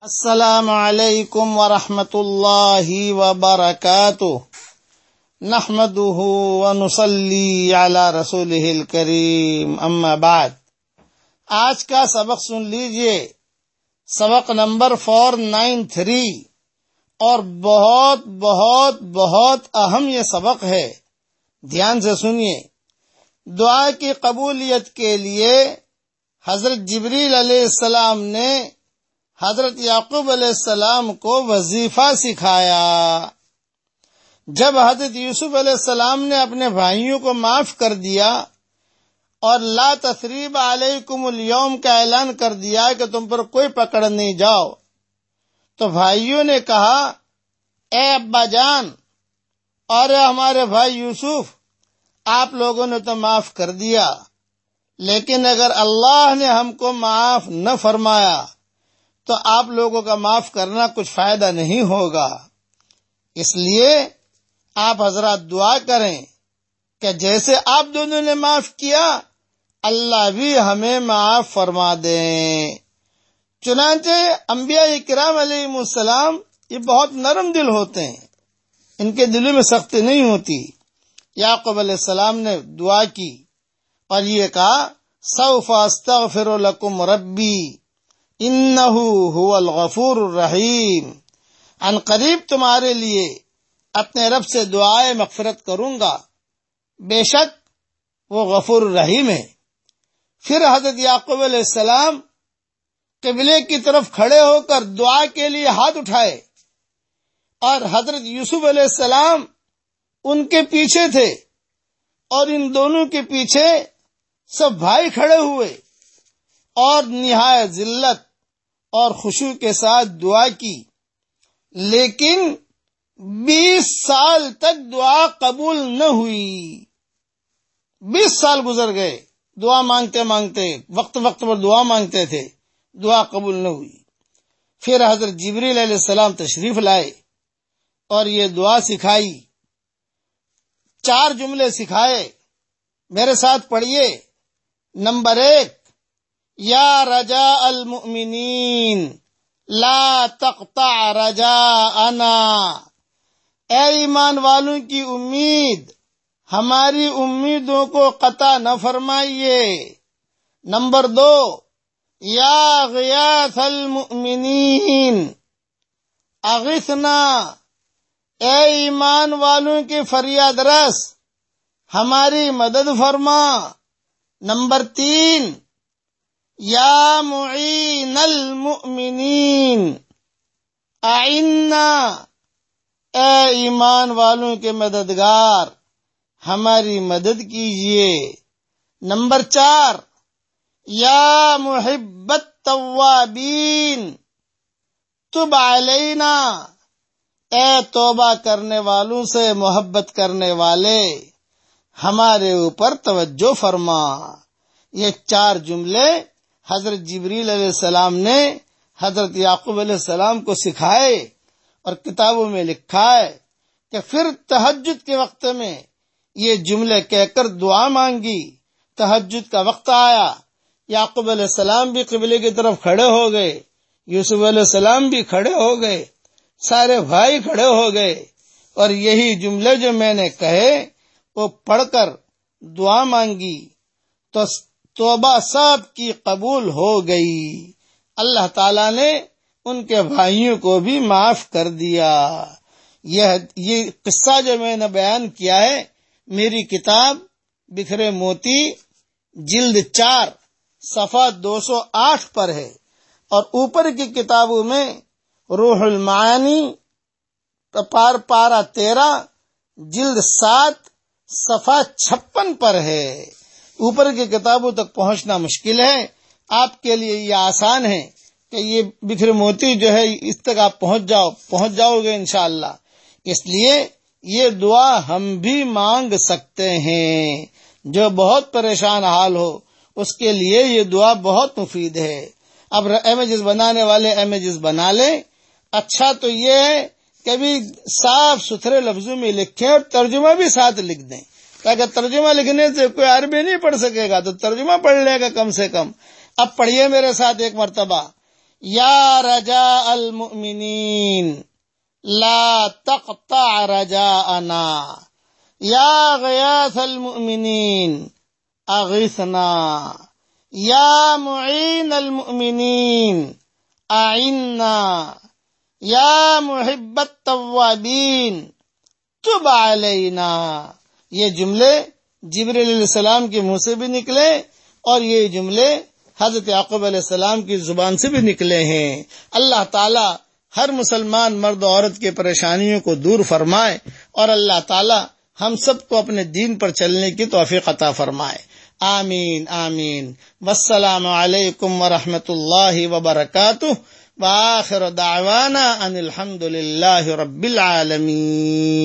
السلام علیکم ورحمۃ اللہ وبرکاتہ۔ نحمده ونصلي على رسوله الكريم اما بعد۔ آج کا سبق سن لیجیے۔ سبق نمبر فور نائن تھری۔ اور بہت بہت بہت اہم یہ سبق ہے۔ دھیان سے سنیے۔ دعا کی قبولیت کے لیے حضرت جبریل علیہ السلام نے حضرت یعقوب علیہ السلام کو وظیفہ سکھایا۔ جب حضرت یوسف علیہ السلام نے اپنے بھائیوں کو معاف کر دیا اور لا تصریب علیکم اليوم کا اعلان کر دیا کہ تم پر کوئی پکڑ نہیں جاؤ، تو بھائیوں نے کہا، اے ابا جان اور ہمارے بھائی یوسف، آپ لوگوں نے تو معاف کر دیا، لیکن اگر اللہ نے ہم کو معاف نہ فرمایا تو آپ لوگوں کا معاف کرنا کچھ فائدہ نہیں ہوگا۔ اس لیے آپ حضرات دعا کریں کہ جیسے آپ دونوں نے معاف کیا، اللہ بھی ہمیں معاف فرما دیں۔ چنانچہ انبیاء کرام علیہ السلام یہ بہت نرم دل ہوتے ہیں۔ ان کے دلوں میں سختی نہیں ہوتی۔ یعقوب علیہ السلام نے دعا کی اور یہ کہا، سوف استغفر لکم ربی۔ انہو هو الغفور الرحیم۔ ان قریب تمہارے لیے اپنے رب سے دعائے مغفرت کروں گا بے شک وہ غفور الرحیم ہے۔ پھر حضرت یعقوب علیہ السلام قبلے کی طرف کھڑے ہو کر دعا کے لیے ہاتھ اٹھائے۔ اور حضرت یوسف علیہ السلام ان کے پیچھے تھے۔ اور ان دونوں کے پیچھے سب بھائی کھڑے ہوئے۔ اور نہایت ذلت اور خوشو کے ساتھ دعا کی۔ لیکن بیس سال تک دعا قبول نہ ہوئی۔ بیس سال گزر گئے۔ دعا مانگتے مانگتے، وقت وقت پر دعا مانگتے تھے، دعا قبول نہ ہوئی۔ پھر حضرت جبریل علیہ السلام تشریف لائے اور یہ دعا سکھائی۔ چار جملے سکھائے۔ میرے ساتھ پڑھیے۔ نمبر ایک یا رجا المؤمنین، لا تقطع رجا انا اے ایمان والوں کی امید، ہماری امیدوں کو قطع نہ فرمائیے۔ نمبر دو، یا غیاث المؤمنین، اغثنا۔ اے ایمان والوں کی فریاد رس، ہماری مدد فرما۔ نمبر تین یا معین المؤمنین آئنا اے ایمان والوں کے مددگار، ہماری مدد کیجیے نمبر چار، یا محبت توابین تب علینا، اے توبہ کرنے والوں سے محبت کرنے والے، ہمارے اوپر توجہ فرما۔ یہ چار جملے حضرت جبریل علیہ السلام نے حضرت یعقوب علیہ السلام کو سکھائے اور کتابوں میں لکھا ہے کہ پھر تحجد کے وقت میں یہ جملے کہہ کر دعا مانگی۔ تحجد کا وقت آیا۔ یعقوب علیہ السلام بھی قبلے کی طرف کھڑے ہو گئے۔ یوسف علیہ السلام بھی کھڑے ہو گئے۔ سارے بھائی کھڑے ہو گئے۔ اور یہی جملے جو میں نے کہے، وہ پڑھ کر دعا مانگی۔ تو توبہ سب کی قبول ہو گئی۔ اللہ تعالی نے ان کے بھائیوں کو بھی معاف کر دیا۔ یہ قصہ جو میں نے بیان کیا ہے، میری کتاب بکھرے موتی جلد چار، صفحہ دو سو آٹھ پر ہے۔ اور اوپر کی کتابوں میں روح المعانی پار پارا تیرہ، جلد سات، صفحہ چھپن پر ہے۔ اوپر کی کتابوں تک پہنچنا مشکل ہے۔ آپ کے لیے یہ آسان ہے کہ یہ بکھر موتی جو ہے، اس تک آپ پہنچ جاؤ پہنچ جاؤ گے انشاءاللہ۔ اس لیے یہ دعا ہم بھی مانگ سکتے ہیں۔ جو بہت پریشان حال ہو، اس کے لیے یہ دعا بہت مفید ہے۔ اب امیجز بنانے والے امیجز بنا لیں۔ اچھا تو یہ ہے کبھی صاف ستھرے لفظوں میں لکھیں اور ترجمہ بھی ساتھ لکھ دیں۔ تاکہ ترجمہ لکھنے سے کوئی عربی نہیں پڑھ سکے گا تو ترجمہ پڑھ لے گا کم سے کم۔ اب پڑھیے میرے ساتھ ایک مرتبہ۔ یا رجاء المؤمنین، لا تقطع رجاءنا۔ یا غیاث المؤمنین، اغثنا۔ یا معین المؤمنین، اعنا۔ یا محب التوابین، تب علینا۔ یہ جملے جبر علیہ السلام کے منہ سے بھی نکلے اور یہ جملے حضرت یعقوب علیہ السلام کی زبان سے بھی نکلے ہیں۔ اللہ تعالی ہر مسلمان مرد و عورت کی پریشانیوں کو دور فرمائے اور اللہ تعالی ہم سب کو اپنے دین پر چلنے کی توفیق عطا فرمائے۔ آمین آمین۔ والسلام علیکم ورحمۃ اللہ وبرکاتہ۔ وآخر دعوانا ان الحمد للہ رب العالمین۔